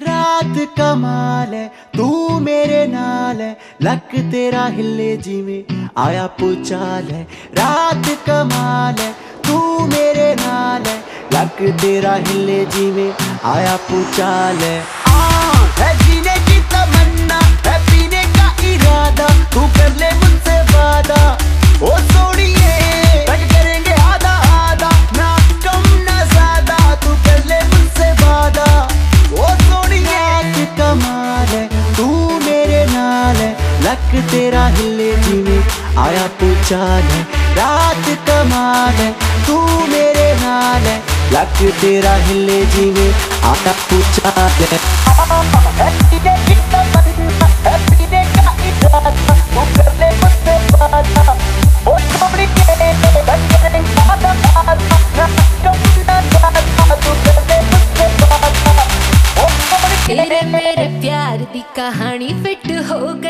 रात कमाल है, तू मेरे नाल है, लक तेरा हिले जिਵੇਂ आया पुचाल है। रात कमाल है, तू मेरे नाल है, लक तेरा हिले जिਵੇਂ आया पुचाल है। लक तेरा हिले जीवे आया तू चाल है, रात कमाल है, तू मेरे नाल है। लक तेरा हिले जिਵੇਂ आया तू चाल है। मेरे प्यार दी कहानी फिट हो गई।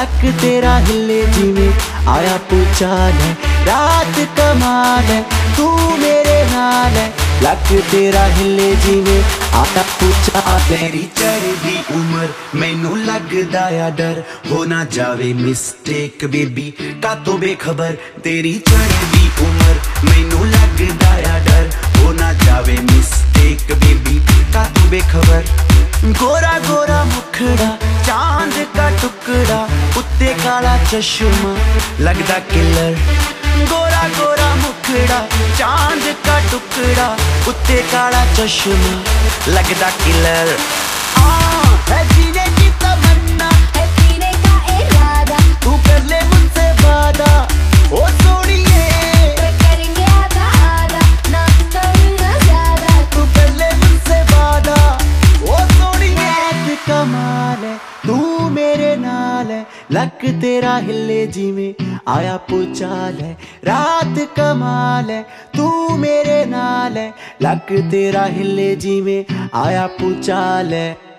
लक तेरा हिले जीवे, आया पूछान है, रात कमाल है, तू मेरे नाल है। लक तेरा हिले जीवे आता पूछा तेरी चढ़दी उम्र मैनू लगदा या डर, हो ना जावे मिस्टेक बेबी का तो बेखबर। तेरी चढ़दी उम्र मैनू लगदा या डर, हो ना जावे मिस्टेक बेबी का तो बेखबर। गोरा गोरा मुखड़ा, चाँद का टुकड़ा उत्ते काला चश्मा, लगदा किलर। गोरा गोरा मुखड़ा, चाँद का टुकड़ा उत्ते काला चश्मा, लगदा किलर। आ है लक तेरा हिले जिਵੇਂ आया पुचाल है, रात कमाल है, तू मेरे नाल है। लक तेरा हिले जिਵੇਂ आया पुचाल है।